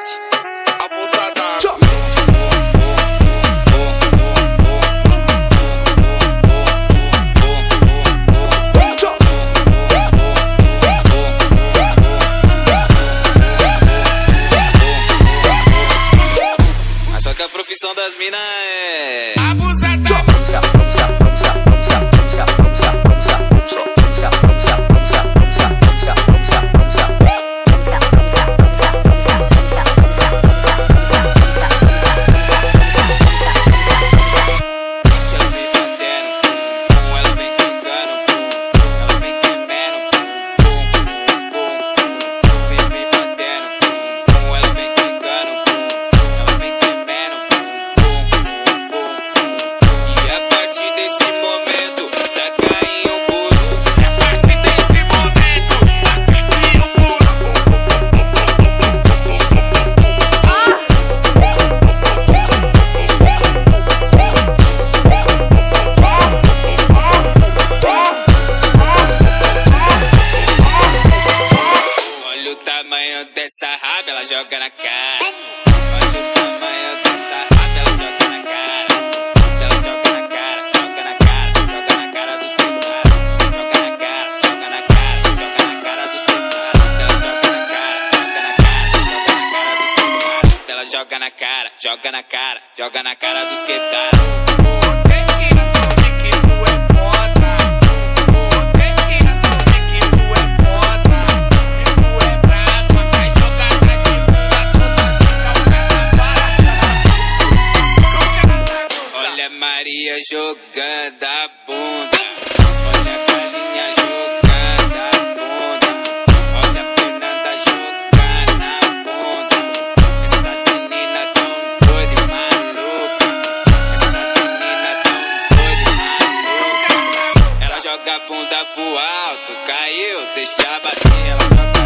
Marte. Só que a profissão das minas é dessa raba, ela joga na cara. Olha o tamanho dessa raba, ela joga na cara. Ela joga na cara, joga na cara, joga na cara dos cantados. Joga na cara, joga na cara, joga na cara dos cantados. Ela joga na cara, joga na cara, joga na cara dos cantados. Ela joga na cara, joga na cara, joga na cara dos quetados. Olha Maria jogando a bunda. Olha a galinha jogando a bunda. Olha a Fernanda jogando a bunda. Essas meninas tão doidas e malucas. Essas meninas tão doidas e malucas. Ela joga a bunda pro alto, caiu, deixa bater. Ela joga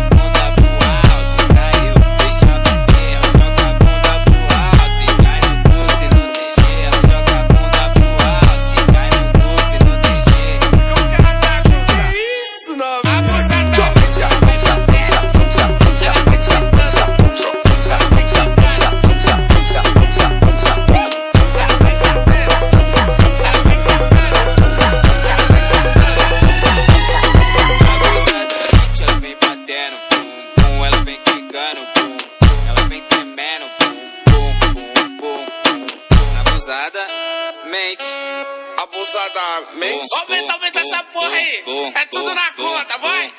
pum. Abusadamente. Abusadamente. Bum, Aumenta, aumenta essa porra aí. É tudo na conta, vai.